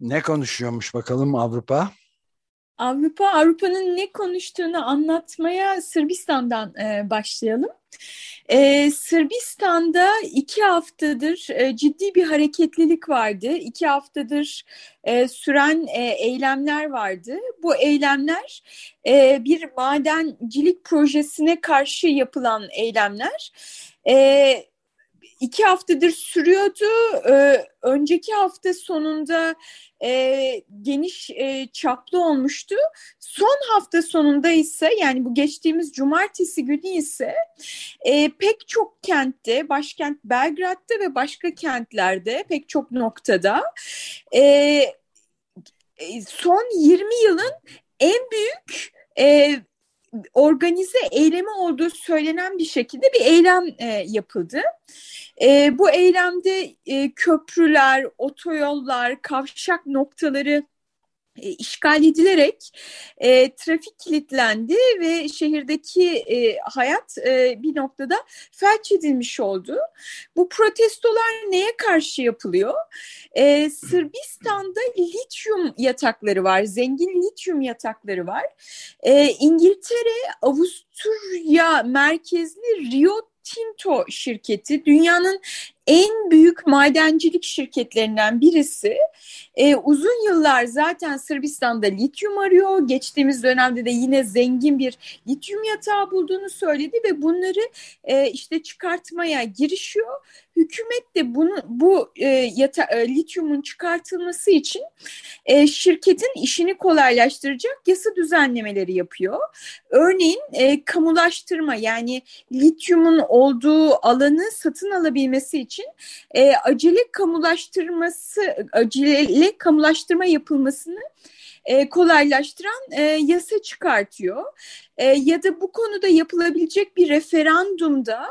Ne konuşuyormuş bakalım Avrupa? Avrupa, Avrupa'nın ne konuştuğunu anlatmaya Sırbistan'dan e, başlayalım. Ee, Sırbistan'da iki haftadır e, ciddi bir hareketlilik vardı. İki haftadır e, süren e, eylemler vardı. Bu eylemler e, bir madencilik projesine karşı yapılan eylemler. E, iki haftadır sürüyordu. Ee, önceki hafta sonunda e, geniş e, çaplı olmuştu. Son hafta sonunda ise yani bu geçtiğimiz cumartesi günü ise e, pek çok kentte, başkent Belgrad'da ve başka kentlerde pek çok noktada e, e son 20 yılın en büyük e, organize eylemi olduğu söylenen bir şekilde bir eylem e, yapıldı. E, bu eylemde e, köprüler, otoyollar, kavşak noktaları işgal edilerek e, trafik kilitlendi ve şehirdeki e, hayat e, bir noktada felç edilmiş oldu. Bu protestolar neye karşı yapılıyor? E, Sırbistan'da lityum yatakları var, zengin lityum yatakları var. E, İngiltere, Avusturya merkezli Rio Tinto şirketi dünyanın en büyük madencilik şirketlerinden birisi. E, uzun yıllar zaten Sırbistan'da lityum arıyor. Geçtiğimiz dönemde de yine zengin bir lityum yatağı bulduğunu söyledi ve bunları e, işte çıkartmaya girişiyor. Hükümet de bunu bu e, yata, e, lityumun çıkartılması için e, şirketin işini kolaylaştıracak yasa düzenlemeleri yapıyor. Örneğin e, kamulaştırma yani lityumun olduğu alanı satın alabilmesi için için e, acele kamulaştırması, acele kamulaştırma yapılmasını e, kolaylaştıran e, yasa çıkartıyor. E, ya da bu konuda yapılabilecek bir referandumda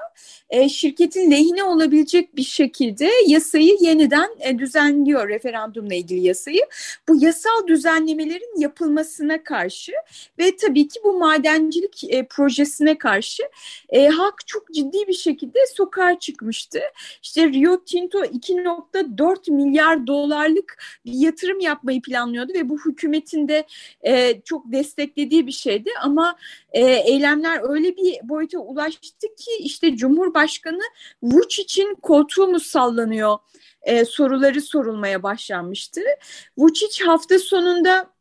e, şirketin lehine olabilecek bir şekilde yasayı yeniden e, düzenliyor referandumla ilgili yasayı. Bu yasal düzenlemelerin yapılmasına karşı ve tabii ki bu madencilik e, projesine karşı e, halk çok ciddi bir şekilde sokağa çıkmıştı. İşte Rio Tinto 2.4 milyar dolarlık bir yatırım yapmayı planlıyordu ve bu hükümetin de e, çok desteklediği bir şeydi ama e, eylemler öyle bir boyuta ulaştı ki işte Cumhurbaşkanı Vučić'in koltuğu mu sallanıyor e, soruları sorulmaya başlanmıştı. Vučić hafta sonunda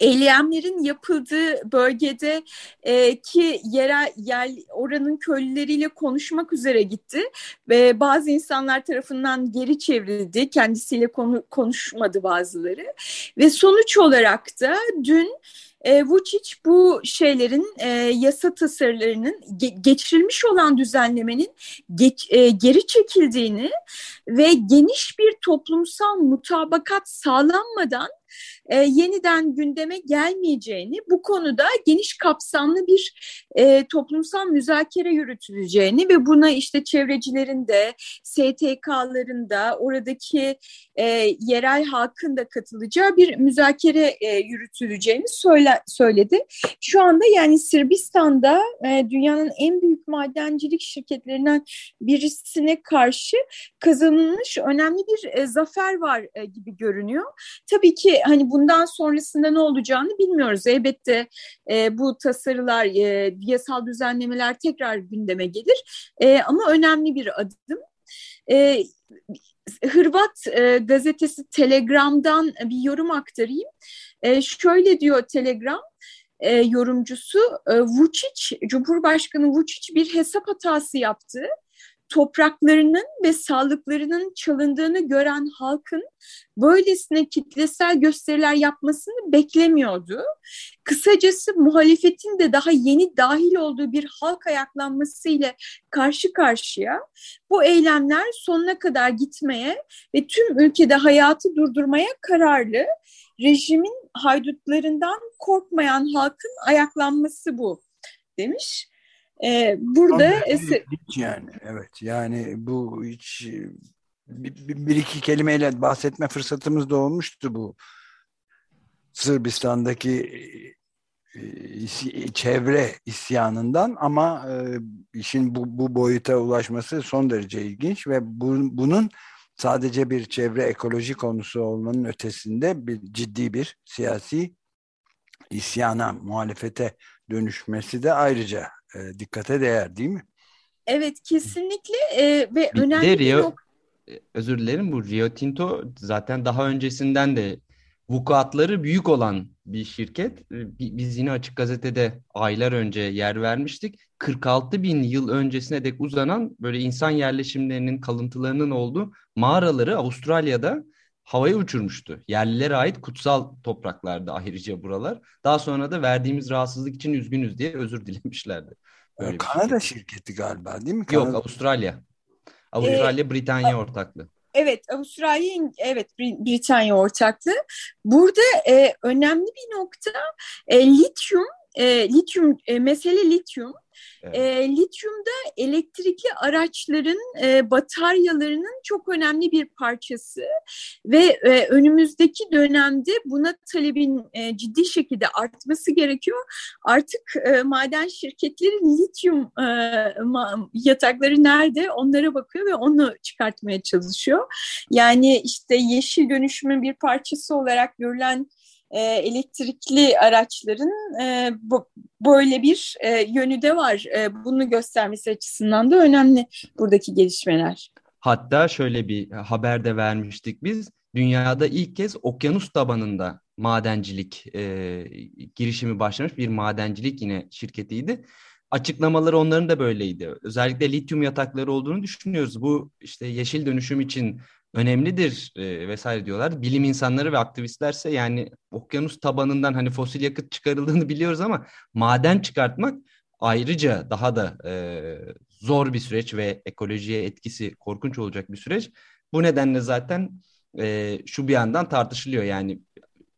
Eylemlerin yapıldığı bölgede e, ki yerel yer oranın köylüleriyle konuşmak üzere gitti ve bazı insanlar tarafından geri çevrildi. Kendisiyle konu, konuşmadı bazıları ve sonuç olarak da dün e, Vučić bu şeylerin e, yasa tasarılarının ge geçirilmiş olan düzenlemenin geç, e, geri çekildiğini ve geniş bir toplumsal mutabakat sağlanmadan e, yeniden gündeme gelmeyeceğini, bu konuda geniş kapsamlı bir e, toplumsal müzakere yürütüleceğini ve buna işte çevrecilerin de, STK'ların da, oradaki e, yerel halkın da katılacağı bir müzakere e, yürütüleceğini söyle, söyledi. Şu anda yani Sırbistan'da e, dünyanın en büyük madencilik şirketlerinden birisine karşı kazanılmış önemli bir e, zafer var e, gibi görünüyor. Tabii ki hani bundan sonrasında ne olacağını bilmiyoruz. Elbette e, bu tasarılar, e, yasal düzenlemeler tekrar gündeme gelir. E, ama önemli bir adım. E, Hırvat e, gazetesi Telegram'dan bir yorum aktarayım. E, şöyle diyor Telegram e, yorumcusu, e, Vučić, Cumhurbaşkanı Vučić bir hesap hatası yaptı topraklarının ve sağlıklarının çalındığını gören halkın böylesine kitlesel gösteriler yapmasını beklemiyordu. Kısacası muhalefetin de daha yeni dahil olduğu bir halk ayaklanması ile karşı karşıya bu eylemler sonuna kadar gitmeye ve tüm ülkede hayatı durdurmaya kararlı. Rejimin haydutlarından korkmayan halkın ayaklanması bu demiş. Ee, burada hiç yani. Evet yani bu hiç bir, bir iki kelimeyle bahsetme fırsatımız da olmuştu bu. Sırbistan'daki e, çevre isyanından ama e, işin bu, bu boyuta ulaşması son derece ilginç ve bu, bunun sadece bir çevre ekoloji konusu olmanın ötesinde bir ciddi bir siyasi isyana, muhalefete dönüşmesi de ayrıca e, dikkate değer değil mi? Evet kesinlikle e, ve bir önemli de Rio, bir nok- e, özür dilerim bu Rio Tinto zaten daha öncesinden de vukuatları büyük olan bir şirket. E, biz yine Açık Gazete'de aylar önce yer vermiştik. 46 bin yıl öncesine dek uzanan böyle insan yerleşimlerinin kalıntılarının olduğu mağaraları Avustralya'da havaya uçurmuştu. Yerlilere ait kutsal topraklarda ayrıca buralar. Daha sonra da verdiğimiz rahatsızlık için üzgünüz diye özür dilemişlerdi. Böyle Kanada şirketi. şirketi galiba değil mi? Kanada... Yok Avustralya. Avustralya ee, Britanya ortaklığı. Evet Avustralya evet Britanya ortaklığı. Burada e, önemli bir nokta e, lityum e, lityum e, mesele lityum Evet. E, lityumda elektrikli araçların e, bataryalarının çok önemli bir parçası ve e, önümüzdeki dönemde buna talebin e, ciddi şekilde artması gerekiyor. Artık e, maden şirketleri lityum e, yatakları nerede onlara bakıyor ve onu çıkartmaya çalışıyor. Yani işte yeşil dönüşümün bir parçası olarak görülen e, elektrikli araçların e, bu, böyle bir e, yönü de var. E, bunu göstermesi açısından da önemli buradaki gelişmeler. Hatta şöyle bir haber de vermiştik biz. Dünyada ilk kez okyanus tabanında madencilik e, girişimi başlamış bir madencilik yine şirketiydi. Açıklamaları onların da böyleydi. Özellikle lityum yatakları olduğunu düşünüyoruz. Bu işte yeşil dönüşüm için önemlidir e, vesaire diyorlar. Bilim insanları ve aktivistlerse yani okyanus tabanından hani fosil yakıt çıkarıldığını biliyoruz ama maden çıkartmak ayrıca daha da e, zor bir süreç ve ekolojiye etkisi korkunç olacak bir süreç. Bu nedenle zaten e, şu bir yandan tartışılıyor yani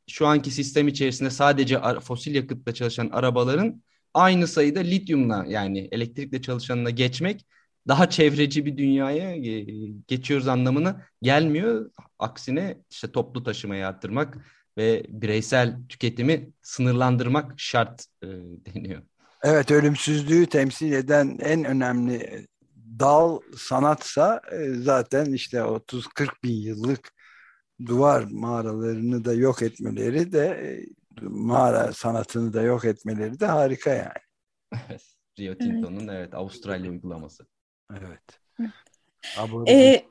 şu anki sistem içerisinde sadece fosil yakıtla çalışan arabaların aynı sayıda lityumla yani elektrikle çalışanına geçmek daha çevreci bir dünyaya e, geçiyoruz anlamına gelmiyor. Aksine işte toplu taşımayı arttırmak ve bireysel tüketimi sınırlandırmak şart e, deniyor. Evet ölümsüzlüğü temsil eden en önemli dal sanatsa e, zaten işte 30-40 bin yıllık duvar mağaralarını da yok etmeleri de e, mağara sanatını da yok etmeleri de harika yani. Rio Tinto'nun evet. evet Avustralya uygulaması. Evet. Ee,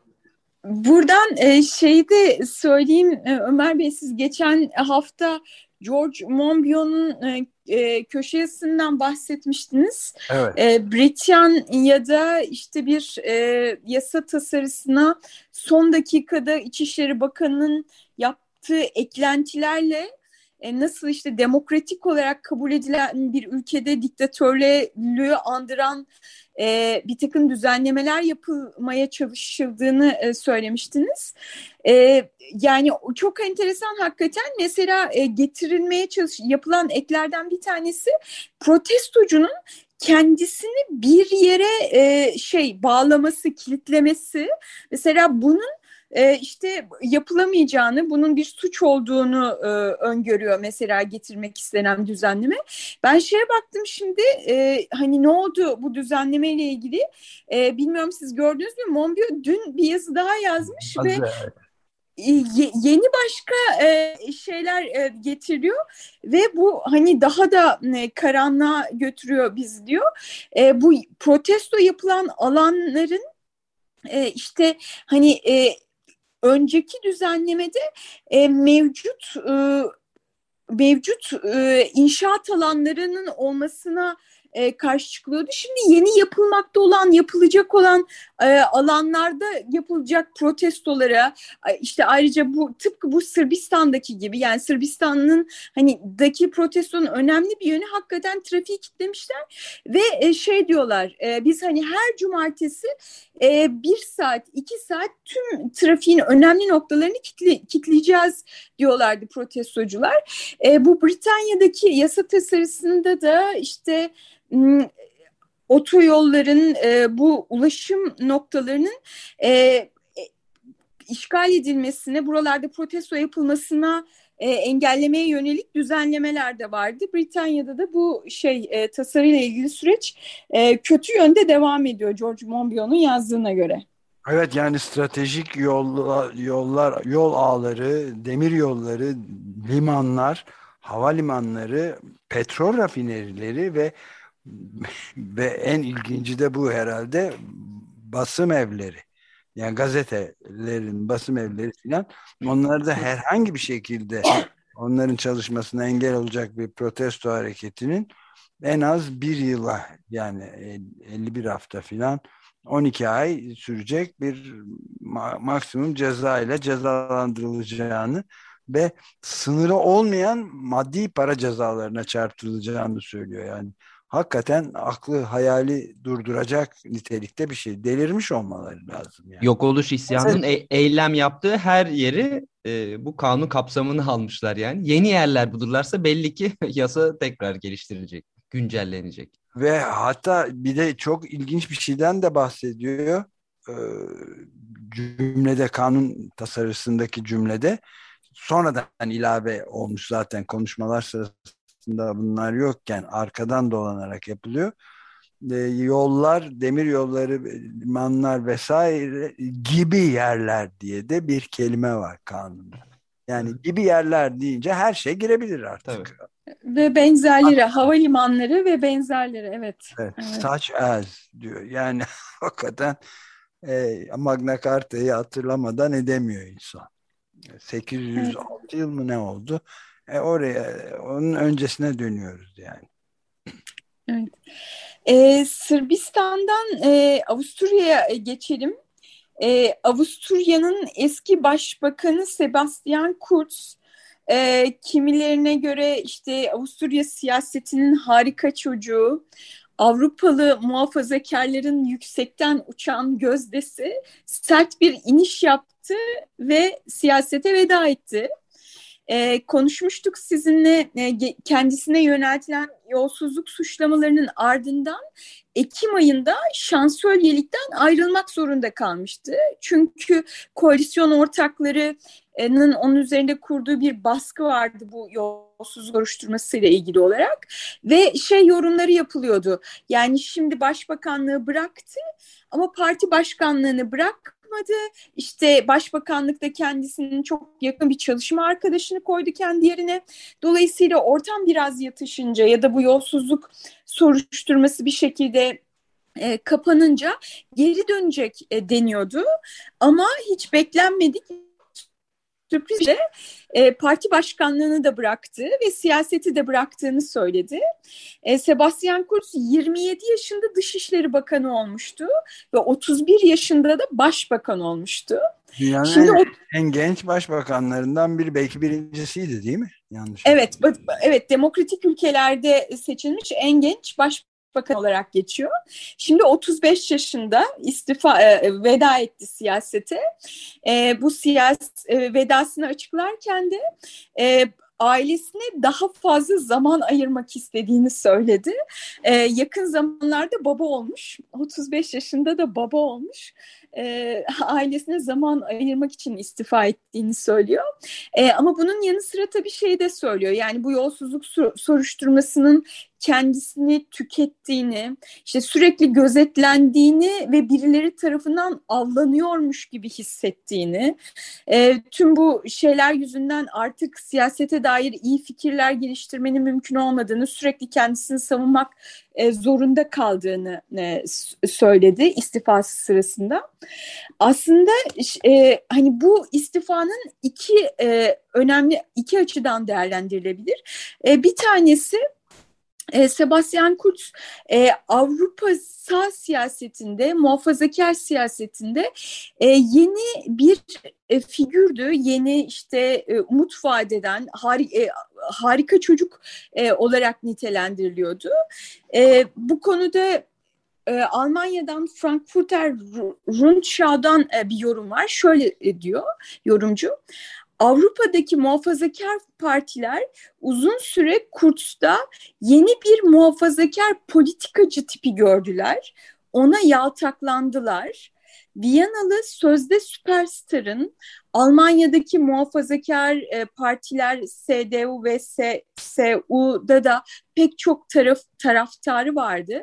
buradan e, şeyi de söyleyeyim e, Ömer Bey siz geçen hafta George Monbiot'un e, e, köşe yazısından bahsetmiştiniz. Evet. E, Britanya'da işte bir e, yasa tasarısına son dakikada İçişleri Bakanı'nın yaptığı eklentilerle e, nasıl işte demokratik olarak kabul edilen bir ülkede diktatörlüğü andıran e, bir takım düzenlemeler yapılmaya çalışıldığını e, söylemiştiniz. E, yani çok enteresan hakikaten mesela e, getirilmeye çalış yapılan eklerden bir tanesi protestocunun kendisini bir yere e, şey bağlaması, kilitlemesi. Mesela bunun e, işte yapılamayacağını, bunun bir suç olduğunu e, öngörüyor mesela getirmek istenen düzenleme. Ben şeye baktım şimdi e, hani ne oldu bu düzenleme ile ilgili e, bilmiyorum siz gördünüz mü Monbiot dün bir yazı daha yazmış Hazır. ve yeni başka şeyler getiriyor ve bu hani daha da karanlığa götürüyor biz diyor. Bu protesto yapılan alanların işte hani önceki düzenlemede e, mevcut e, mevcut e, inşaat alanlarının olmasına e, karşı çıkılıyordu. Şimdi yeni yapılmakta olan, yapılacak olan e, alanlarda yapılacak protestolara işte ayrıca bu tıpkı bu Sırbistan'daki gibi yani Sırbistan'ın hani daki protestonun önemli bir yönü hakikaten trafiği kitlemişler ve e, şey diyorlar e, biz hani her cumartesi e, bir saat, iki saat tüm trafiğin önemli noktalarını kitle, kitleyeceğiz diyorlardı protestocular. E, bu Britanya'daki yasa tasarısında da işte otoyolların e, bu ulaşım noktalarının e, e, işgal edilmesine, buralarda protesto yapılmasına e, engellemeye yönelik düzenlemeler de vardı. Britanya'da da bu şey e, tasarıyla ilgili süreç e, kötü yönde devam ediyor George Monbiot'un yazdığına göre. Evet yani stratejik yollar, yollar, yol ağları, demir yolları, limanlar, havalimanları, petrol rafinerileri ve ve en ilginci de bu herhalde basım evleri. Yani gazetelerin basım evleri filan onları da herhangi bir şekilde onların çalışmasına engel olacak bir protesto hareketinin en az bir yıla yani 51 hafta filan 12 ay sürecek bir maksimum ceza ile cezalandırılacağını ve sınırı olmayan maddi para cezalarına çarptırılacağını söylüyor. Yani hakikaten aklı hayali durduracak nitelikte bir şey. Delirmiş olmaları lazım. Yani. Yok oluş isyanının e eylem yaptığı her yeri e, bu kanun kapsamını almışlar yani. Yeni yerler bulurlarsa belli ki yasa tekrar geliştirilecek, güncellenecek. Ve hatta bir de çok ilginç bir şeyden de bahsediyor. Ee, cümlede kanun tasarısındaki cümlede sonradan ilave olmuş zaten konuşmalar sırasında aslında bunlar yokken arkadan dolanarak yapılıyor. E, yollar, demir yolları, limanlar vesaire gibi yerler diye de bir kelime var kanunda. Yani gibi yerler deyince her şey girebilir artık. Tabii. Ve benzerleri, havalimanları ve benzerleri evet. Evet, evet. such as diyor. Yani hakikaten e, Magna Carta'yı hatırlamadan edemiyor insan. 806 evet. yıl mı ne oldu? E, oraya onun öncesine dönüyoruz yani. Evet. Ee, Sırbistan'dan e, Avusturya'ya geçelim. E, Avusturya'nın eski başbakanı Sebastian Kurz e, kimilerine göre işte Avusturya siyasetinin harika çocuğu, Avrupalı muhafazakarların yüksekten uçan gözdesi sert bir iniş yaptı ve siyasete veda etti e, konuşmuştuk sizinle e, kendisine yöneltilen yolsuzluk suçlamalarının ardından Ekim ayında şansölyelikten ayrılmak zorunda kalmıştı. Çünkü koalisyon ortaklarının onun üzerinde kurduğu bir baskı vardı bu yolsuzluk soruşturmasıyla ilgili olarak ve şey yorumları yapılıyordu. Yani şimdi başbakanlığı bıraktı ama parti başkanlığını bırak yapmadı. İşte başbakanlıkta kendisinin çok yakın bir çalışma arkadaşını koydu kendi yerine. Dolayısıyla ortam biraz yatışınca ya da bu yolsuzluk soruşturması bir şekilde e, kapanınca geri dönecek e, deniyordu. Ama hiç beklenmedik sürprizle e, parti başkanlığını da bıraktı ve siyaseti de bıraktığını söyledi. E, Sebastian Kurz 27 yaşında Dışişleri Bakanı olmuştu ve 31 yaşında da başbakan olmuştu. Dünyanın Şimdi en, o... en genç başbakanlarından biri belki birincisiydi değil mi? Yanlış. Evet, evet demokratik ülkelerde seçilmiş en genç baş bakan olarak geçiyor. Şimdi 35 yaşında istifa e, veda etti siyasete. E, bu siyaset e, vedasını açıklarken de e, ailesine daha fazla zaman ayırmak istediğini söyledi. Ee, yakın zamanlarda baba olmuş, 35 yaşında da baba olmuş. Ee, ailesine zaman ayırmak için istifa ettiğini söylüyor. Ee, ama bunun yanı sıra tabii şey de söylüyor. Yani bu yolsuzluk soruşturmasının kendisini tükettiğini, işte sürekli gözetlendiğini ve birileri tarafından avlanıyormuş gibi hissettiğini, e, tüm bu şeyler yüzünden artık siyasete dair iyi fikirler geliştirmenin mümkün olmadığını, sürekli kendisini savunmak e, zorunda kaldığını e, söyledi istifası sırasında. Aslında e, hani bu istifanın iki e, önemli iki açıdan değerlendirilebilir. E, bir tanesi e, Sebastian Kurz e, Avrupa sağ siyasetinde, muhafazakar siyasetinde e, yeni bir e, figürdü. Yeni işte e, umut vadeden hari, e, harika çocuk e, olarak nitelendiriliyordu. E, bu konuda e, Almanya'dan Frankfurter Rundschau'dan e, bir yorum var. Şöyle e, diyor yorumcu. Avrupa'daki muhafazakar partiler uzun süre Kurtz'ta yeni bir muhafazakar politikacı tipi gördüler. Ona yaltaklandılar. Viyanalı sözde süperstarın Almanya'daki muhafazakar e, partiler CDU ve CSU'da da pek çok taraf taraftarı vardı.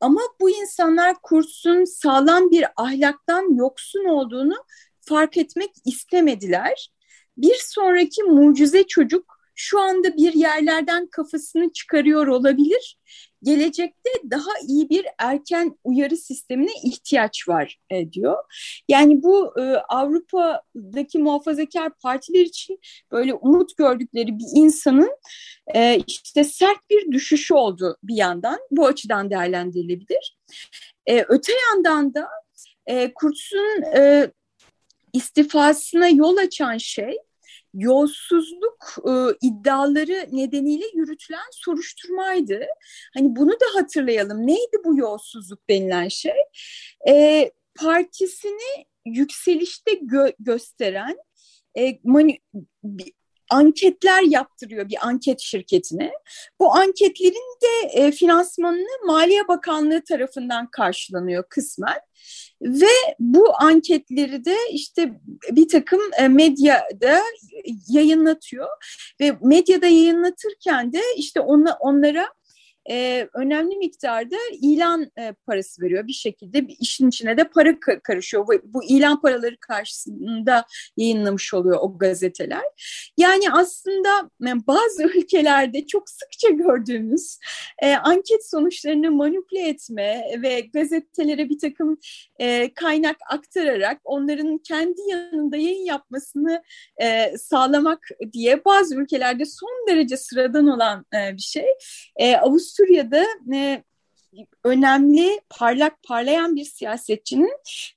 Ama bu insanlar Kurtz'un sağlam bir ahlaktan yoksun olduğunu fark etmek istemediler bir sonraki mucize çocuk şu anda bir yerlerden kafasını çıkarıyor olabilir. Gelecekte daha iyi bir erken uyarı sistemine ihtiyaç var e, diyor. Yani bu e, Avrupa'daki muhafazakar partiler için böyle umut gördükleri bir insanın e, işte sert bir düşüşü oldu bir yandan. Bu açıdan değerlendirilebilir. E, öte yandan da e, Kurtz'un e, istifasına yol açan şey yolsuzluk e, iddiaları nedeniyle yürütülen soruşturmaydı. Hani bunu da hatırlayalım. Neydi bu yolsuzluk denilen şey? E, partisini yükselişte gö gösteren e, mani anketler yaptırıyor bir anket şirketine. Bu anketlerin de e, finansmanını Maliye Bakanlığı tarafından karşılanıyor kısmen. Ve bu anketleri de işte bir takım e, medyada yayınlatıyor ve medyada yayınlatırken de işte ona, onlara e, önemli miktarda ilan e, parası veriyor. Bir şekilde bir işin içine de para karışıyor. Bu, bu ilan paraları karşısında yayınlamış oluyor o gazeteler. Yani aslında e, bazı ülkelerde çok sıkça gördüğümüz e, anket sonuçlarını manipüle etme ve gazetelere bir takım e, kaynak aktararak onların kendi yanında yayın yapmasını e, sağlamak diye bazı ülkelerde son derece sıradan olan e, bir şey. E, Avusturya Avusturya'da e, önemli, parlak, parlayan bir siyasetçinin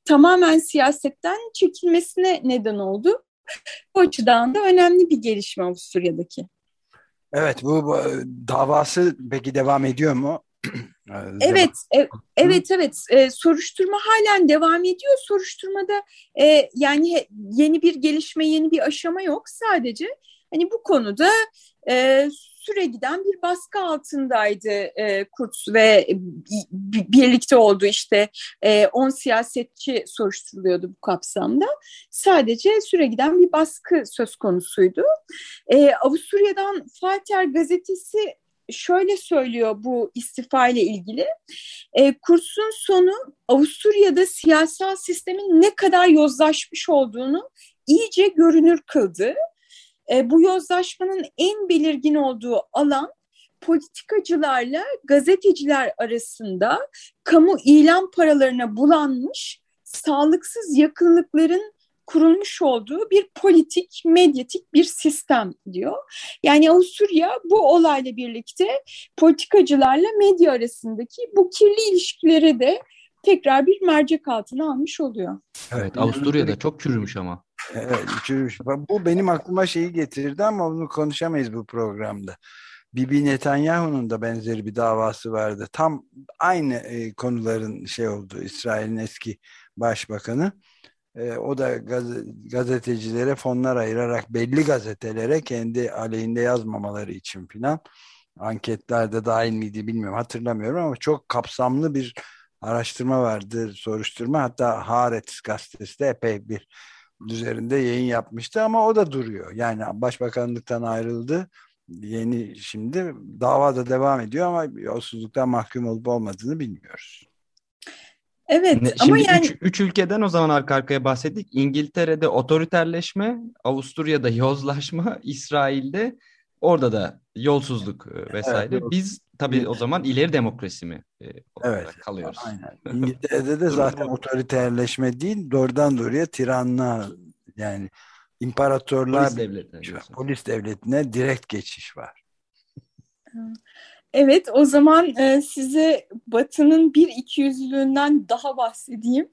tamamen siyasetten çekilmesine neden oldu. Bu açıdan da önemli bir gelişme Avusturya'daki. Evet, bu, bu davası peki devam ediyor mu? evet, e, evet, evet. E, soruşturma halen devam ediyor. Soruşturmada e, yani yeni bir gelişme, yeni bir aşama yok. Sadece hani bu konuda e, süre giden bir baskı altındaydı e, Kurtz ve birlikte oldu işte 10 e, siyasetçi soruşturuluyordu bu kapsamda. Sadece süre giden bir baskı söz konusuydu. E, Avusturya'dan Falter gazetesi şöyle söylüyor bu istifa ile ilgili. E, kursun sonu Avusturya'da siyasal sistemin ne kadar yozlaşmış olduğunu iyice görünür kıldı. E, bu yozlaşmanın en belirgin olduğu alan politikacılarla gazeteciler arasında kamu ilan paralarına bulanmış sağlıksız yakınlıkların kurulmuş olduğu bir politik, medyatik bir sistem diyor. Yani Avusturya bu olayla birlikte politikacılarla medya arasındaki bu kirli ilişkileri de tekrar bir mercek altına almış oluyor. Evet, Avusturya'da çok çürümüş ama. Evet. Bu benim aklıma şeyi getirdi ama onu konuşamayız bu programda. Bibi Netanyahu'nun da benzeri bir davası vardı. Tam aynı e, konuların şey oldu. İsrail'in eski başbakanı. E, o da gaz gazetecilere fonlar ayırarak belli gazetelere kendi aleyhinde yazmamaları için filan anketlerde dahil miydi bilmiyorum hatırlamıyorum ama çok kapsamlı bir araştırma vardı, soruşturma. Hatta Haaretz gazetesi de epey bir üzerinde yayın yapmıştı ama o da duruyor. Yani başbakanlıktan ayrıldı. Yeni şimdi dava da devam ediyor ama yolsuzluktan mahkum olup olmadığını bilmiyoruz. Evet ne, ama şimdi yani... Üç, üç ülkeden o zaman arka arkaya bahsettik. İngiltere'de otoriterleşme, Avusturya'da yozlaşma, İsrail'de Orada da yolsuzluk e, vesaire. Evet, Biz tabii o zaman ileri demokrasi mi e, olarak Evet. kalıyoruz? Aynen. İngiltere'de de zaten otoriterleşme değil doğrudan doğruya tiranlığa yani imparatorlar Polis devletine polis devletine direkt geçiş var. Evet, o zaman e, size Batı'nın bir ikiyüzlülüğünden daha bahsedeyim.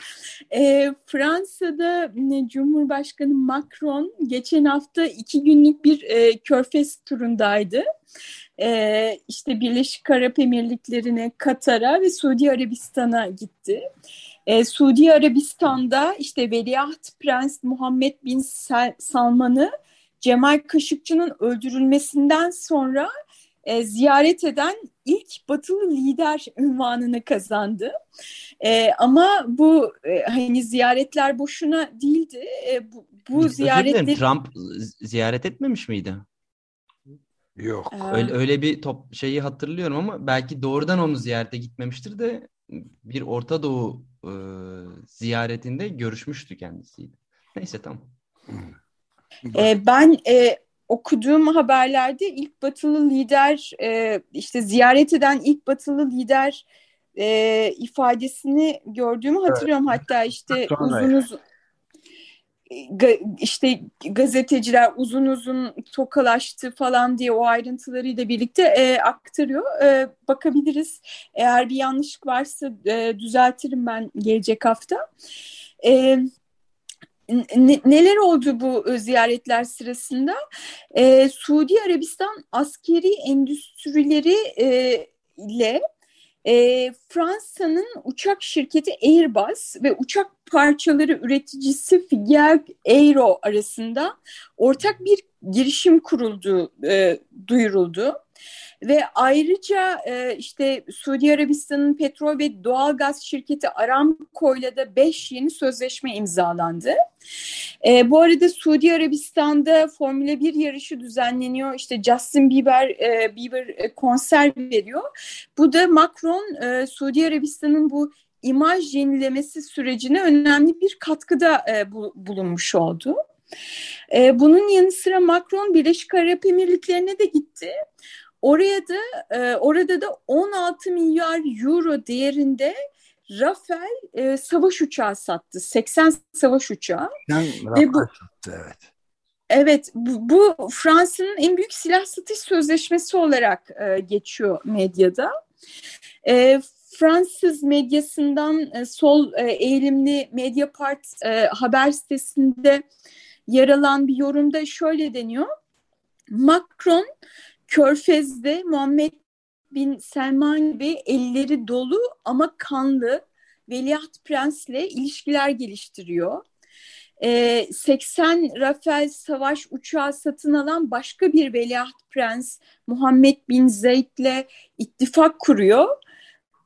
e, Fransa'da e, Cumhurbaşkanı Macron geçen hafta iki günlük bir e, körfez turundaydı. E, işte Birleşik Arap Emirlikleri'ne, Katar'a ve Suudi Arabistan'a gitti. E, Suudi Arabistan'da işte Veliaht Prens Muhammed Bin Salman'ı Cemal Kaşıkçı'nın öldürülmesinden sonra e, ziyaret eden ilk batılı lider ünvanını kazandı. E, ama bu e, hani ziyaretler boşuna değildi. E, bu, bu ziyaretler Trump ziyaret etmemiş miydi? Yok. Ee, Öyle, öyle bir top şeyi hatırlıyorum ama belki doğrudan onu ziyarete gitmemiştir de bir Orta Doğu e, ziyaretinde görüşmüştü kendisiyle. Neyse tamam. E, ben e, okuduğum haberlerde ilk batılı lider e, işte ziyaret eden ilk batılı lider e, ifadesini gördüğümü hatırlıyorum. Hatta işte Sonra uzun uzun işte gazeteciler uzun uzun tokalaştı falan diye o ayrıntılarıyla birlikte e, aktarıyor. E, bakabiliriz. Eğer bir yanlışlık varsa e, düzeltirim ben gelecek hafta. E, ne- neler oldu bu e, ziyaretler sırasında? E, Suudi Arabistan askeri endüstrileri e, ile e, Fransa'nın uçak şirketi Airbus ve uçak parçaları üreticisi Figeac Aero arasında ortak bir girişim kurulduğu e, duyuruldu. Ve ayrıca e, işte Suudi Arabistan'ın petrol ve doğalgaz şirketi Aramco'yla da 5 yeni sözleşme imzalandı. E, bu arada Suudi Arabistan'da Formula 1 yarışı düzenleniyor. İşte Justin Bieber e, Bieber e, konser veriyor. Bu da Macron e, Suudi Arabistan'ın bu imaj yenilemesi sürecine önemli bir katkıda e, bu, bulunmuş oldu. E, bunun yanı sıra Macron Birleşik Arap Emirlikleri'ne de gitti. Oraya da e, orada da 16 milyar euro değerinde Rafael e, savaş uçağı sattı. 80 savaş uçağı. Yani Ve bu- çıktı, evet. Evet, bu, bu Fransa'nın en büyük silah satış sözleşmesi olarak e, geçiyor medyada. E, Fransız medyasından e, sol e, eğilimli Mediapart e, haber sitesinde yer alan bir yorumda şöyle deniyor. Macron Körfez'de Muhammed Bin Selman ve elleri dolu ama kanlı Veliaht Prens'le ilişkiler geliştiriyor. Ee, 80 Rafael savaş uçağı satın alan başka bir veliaht prens Muhammed Bin Zeyd'le ittifak kuruyor.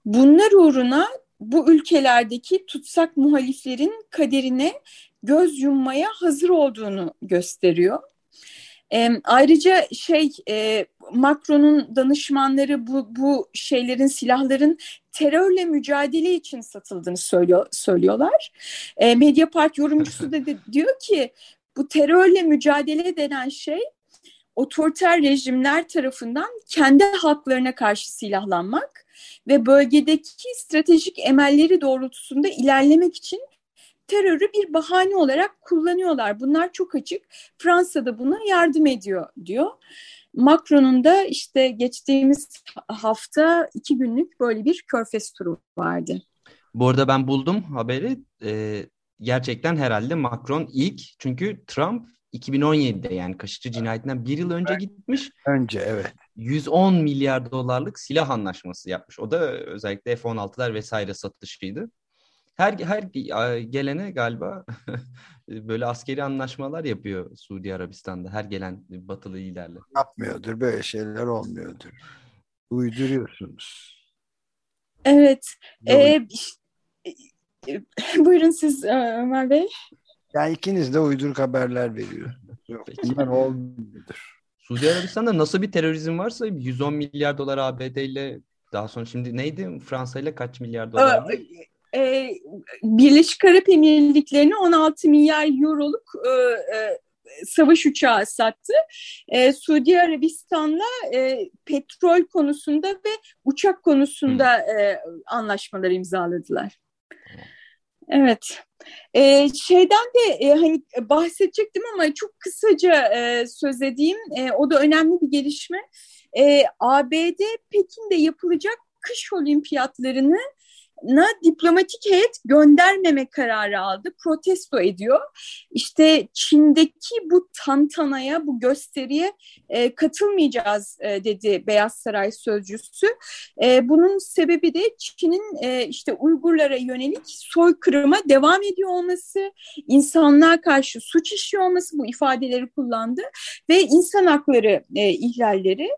Bunlar uğruna bu ülkelerdeki tutsak muhaliflerin kaderine göz yummaya hazır olduğunu gösteriyor. E, ayrıca şey e, Macron'un danışmanları bu, bu şeylerin silahların terörle mücadele için satıldığını söylüyor, söylüyorlar. E, Mediapart yorumcusu da de, diyor ki bu terörle mücadele denen şey otoriter rejimler tarafından kendi halklarına karşı silahlanmak ve bölgedeki stratejik emelleri doğrultusunda ilerlemek için terörü bir bahane olarak kullanıyorlar. Bunlar çok açık. Fransa da buna yardım ediyor diyor. Macron'un da işte geçtiğimiz hafta iki günlük böyle bir körfez turu vardı. Bu arada ben buldum haberi. Ee, gerçekten herhalde Macron ilk. Çünkü Trump 2017'de yani Kaşıkçı cinayetinden bir yıl önce gitmiş. Önce evet. 110 milyar dolarlık silah anlaşması yapmış. O da özellikle F-16'lar vesaire satışıydı. Her her gelene galiba böyle askeri anlaşmalar yapıyor Suudi Arabistan'da her gelen batılı liderle. Yapmıyordur böyle şeyler olmuyordur. Uyduruyorsunuz. Evet. Ee, buyurun siz Ömer Bey. Yani ikiniz de uyduruk haberler veriyorsunuz. Yok, bunlar olmuyordur. Suudi Arabistan'da nasıl bir terörizm varsa 110 milyar dolar ABD ile daha sonra şimdi neydi Fransa ile kaç milyar dolar? Ee, Birleşik Arap Emirlikleri'ne 16 milyar euroluk e, e, savaş uçağı sattı. E, Suudi Arabistan'la e, petrol konusunda ve uçak konusunda e, anlaşmalar imzaladılar. Evet. Ee, şeyden de e, hani bahsedecektim ama çok kısaca e, söz edeyim. E, o da önemli bir gelişme. E, ABD Pekin'de yapılacak kış olimpiyatlarını na diplomatik heyet göndermeme kararı aldı. Protesto ediyor. İşte Çin'deki bu tantanaya, bu gösteriye e, katılmayacağız e, dedi Beyaz Saray sözcüsü. E, bunun sebebi de Çin'in e, işte Uygurlara yönelik soykırıma devam ediyor olması, insanlığa karşı suç işliyor olması bu ifadeleri kullandı ve insan hakları e, ihlalleri.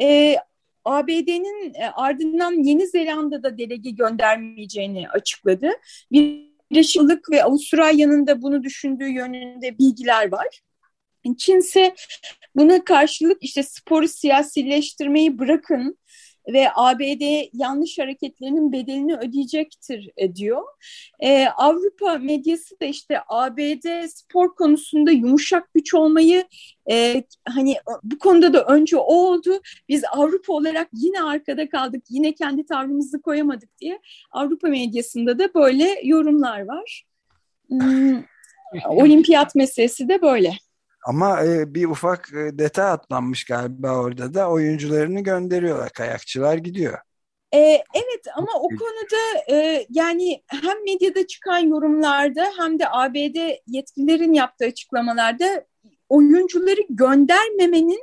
E, ABD'nin e, ardından Yeni Zelanda'da delege göndermeyeceğini açıkladı. Birleşik ve Avustralya'nın da bunu düşündüğü yönünde bilgiler var. Çin ise buna karşılık işte sporu siyasileştirmeyi bırakın, ve ABD yanlış hareketlerinin bedelini ödeyecektir e, diyor. Ee, Avrupa medyası da işte ABD spor konusunda yumuşak güç olmayı e, hani bu konuda da önce o oldu. Biz Avrupa olarak yine arkada kaldık, yine kendi tavrımızı koyamadık diye Avrupa medyasında da böyle yorumlar var. Hmm, olimpiyat meselesi de böyle. Ama e, bir ufak e, detay atlanmış galiba orada da oyuncularını gönderiyorlar. Kayakçılar gidiyor. E, evet ama o konuda e, yani hem medyada çıkan yorumlarda hem de ABD yetkililerin yaptığı açıklamalarda oyuncuları göndermemenin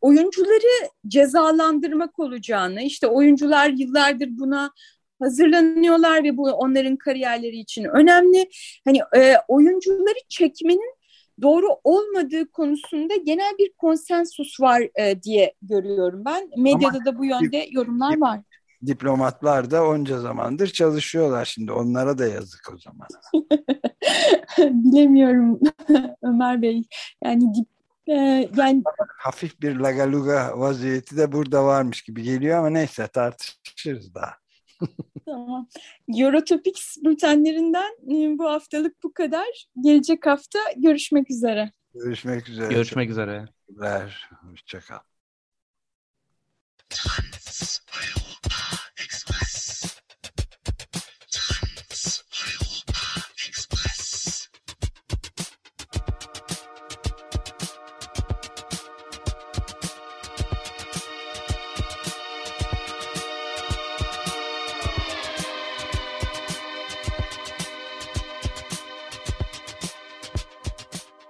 oyuncuları cezalandırmak olacağını, işte oyuncular yıllardır buna hazırlanıyorlar ve bu onların kariyerleri için önemli. Hani e, oyuncuları çekmenin doğru olmadığı konusunda genel bir konsensus var e, diye görüyorum ben. Medyada Ama, da bu yönde yorumlar var. Diplomatlar da onca zamandır çalışıyorlar şimdi. Onlara da yazık o zaman. Bilemiyorum Ömer Bey. Yani dip, e, yani hafif bir lagaluga vaziyeti de burada varmış gibi geliyor ama neyse tartışırız daha. Tamam. Eurotopics bültenlerinden e, bu haftalık bu kadar. Gelecek hafta görüşmek üzere. Görüşmek üzere. Görüşmek üzere. Hoşçakal.